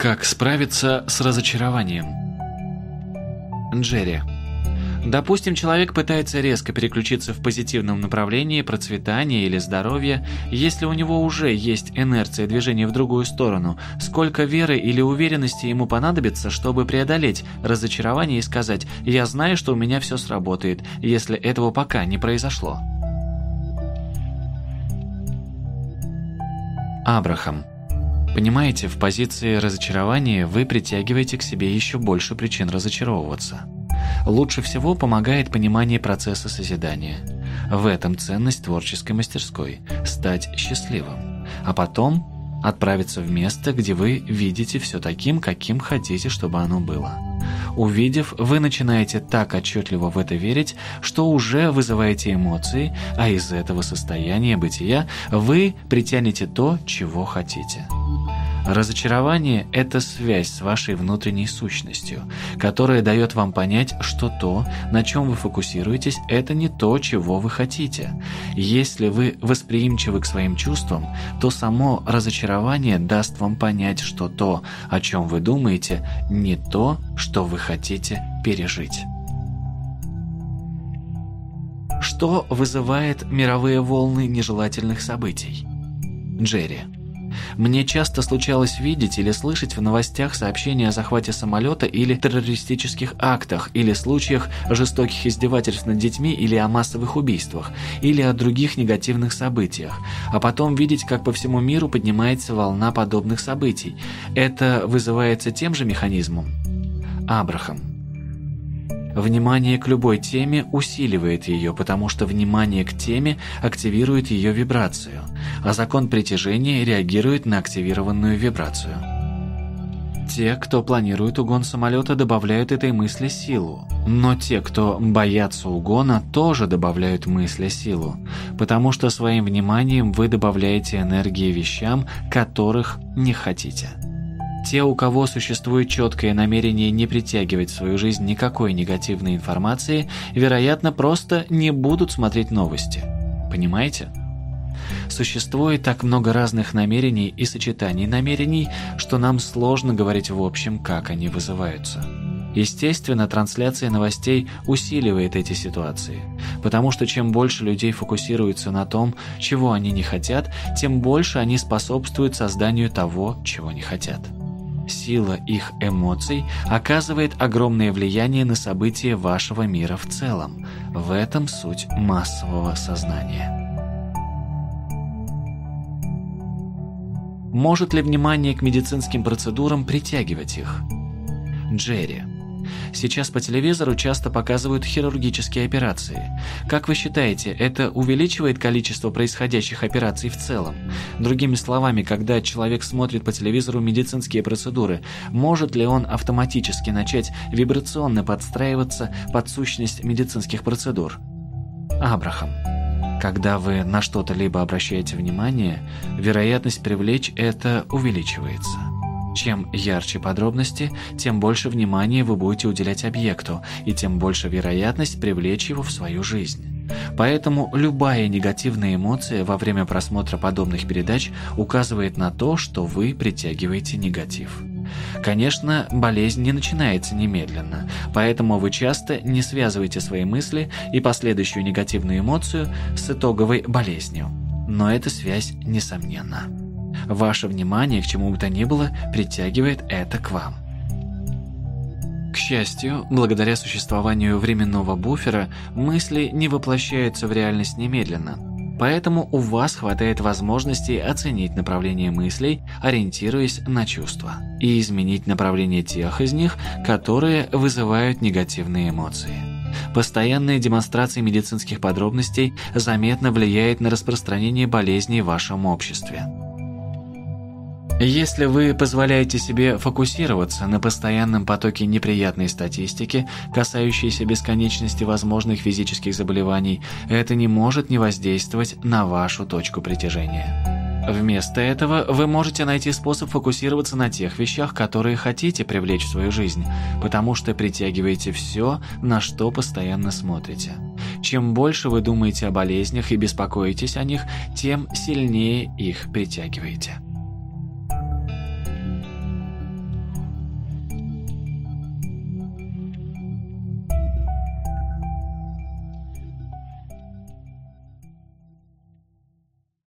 Как справиться с разочарованием? Джерри. Допустим, человек пытается резко переключиться в позитивном направлении процветания или здоровья, если у него уже есть инерция движения в другую сторону, сколько веры или уверенности ему понадобится, чтобы преодолеть разочарование и сказать «я знаю, что у меня все сработает», если этого пока не произошло. Абрахам. Понимаете, в позиции разочарования вы притягиваете к себе еще больше причин разочаровываться. Лучше всего помогает понимание процесса созидания. В этом ценность творческой мастерской – стать счастливым. А потом отправиться в место, где вы видите все таким, каким хотите, чтобы оно было. Увидев, вы начинаете так отчетливо в это верить, что уже вызываете эмоции, а из этого состояния бытия вы притянете то, чего хотите. Разочарование – это связь с вашей внутренней сущностью, которая дает вам понять, что то, на чем вы фокусируетесь, это не то, чего вы хотите. Если вы восприимчивы к своим чувствам, то само разочарование даст вам понять, что то, о чем вы думаете, не то, что вы хотите пережить. Что вызывает мировые волны нежелательных событий? Джерри. Мне часто случалось видеть или слышать в новостях сообщения о захвате самолета или террористических актах, или случаях жестоких издевательств над детьми или о массовых убийствах, или о других негативных событиях, а потом видеть, как по всему миру поднимается волна подобных событий. Это вызывается тем же механизмом? Абрахам. Внимание к любой теме усиливает ее, потому что внимание к теме активирует ее вибрацию, а закон притяжения реагирует на активированную вибрацию. Те, кто планирует угон самолета, добавляют этой мысли силу. Но те, кто боятся угона, тоже добавляют мысли силу, потому что своим вниманием вы добавляете энергии вещам, которых не хотите. Те, у кого существует четкое намерение не притягивать в свою жизнь никакой негативной информации, вероятно, просто не будут смотреть новости. Понимаете? Существует так много разных намерений и сочетаний намерений, что нам сложно говорить в общем, как они вызываются. Естественно, трансляция новостей усиливает эти ситуации, потому что чем больше людей фокусируются на том, чего они не хотят, тем больше они способствуют созданию того, чего не хотят сила их эмоций оказывает огромное влияние на события вашего мира в целом. В этом суть массового сознания. Может ли внимание к медицинским процедурам притягивать их? Джерри. Сейчас по телевизору часто показывают хирургические операции. Как вы считаете, это увеличивает количество происходящих операций в целом? Другими словами, когда человек смотрит по телевизору медицинские процедуры, может ли он автоматически начать вибрационно подстраиваться под сущность медицинских процедур? Абрахам. Когда вы на что-то либо обращаете внимание, вероятность привлечь это увеличивается. Чем ярче подробности, тем больше внимания вы будете уделять объекту, и тем больше вероятность привлечь его в свою жизнь. Поэтому любая негативная эмоция во время просмотра подобных передач указывает на то, что вы притягиваете негатив. Конечно, болезнь не начинается немедленно, поэтому вы часто не связываете свои мысли и последующую негативную эмоцию с итоговой болезнью. Но эта связь несомненна. Ваше внимание к чему бы то ни было притягивает это к вам. К счастью, благодаря существованию временного буфера, мысли не воплощаются в реальность немедленно. Поэтому у вас хватает возможности оценить направление мыслей, ориентируясь на чувства, и изменить направление тех из них, которые вызывают негативные эмоции. Постоянная демонстрация медицинских подробностей заметно влияет на распространение болезней в вашем обществе. Если вы позволяете себе фокусироваться на постоянном потоке неприятной статистики, касающейся бесконечности возможных физических заболеваний, это не может не воздействовать на вашу точку притяжения. Вместо этого вы можете найти способ фокусироваться на тех вещах, которые хотите привлечь в свою жизнь, потому что притягиваете все, на что постоянно смотрите. Чем больше вы думаете о болезнях и беспокоитесь о них, тем сильнее их притягиваете.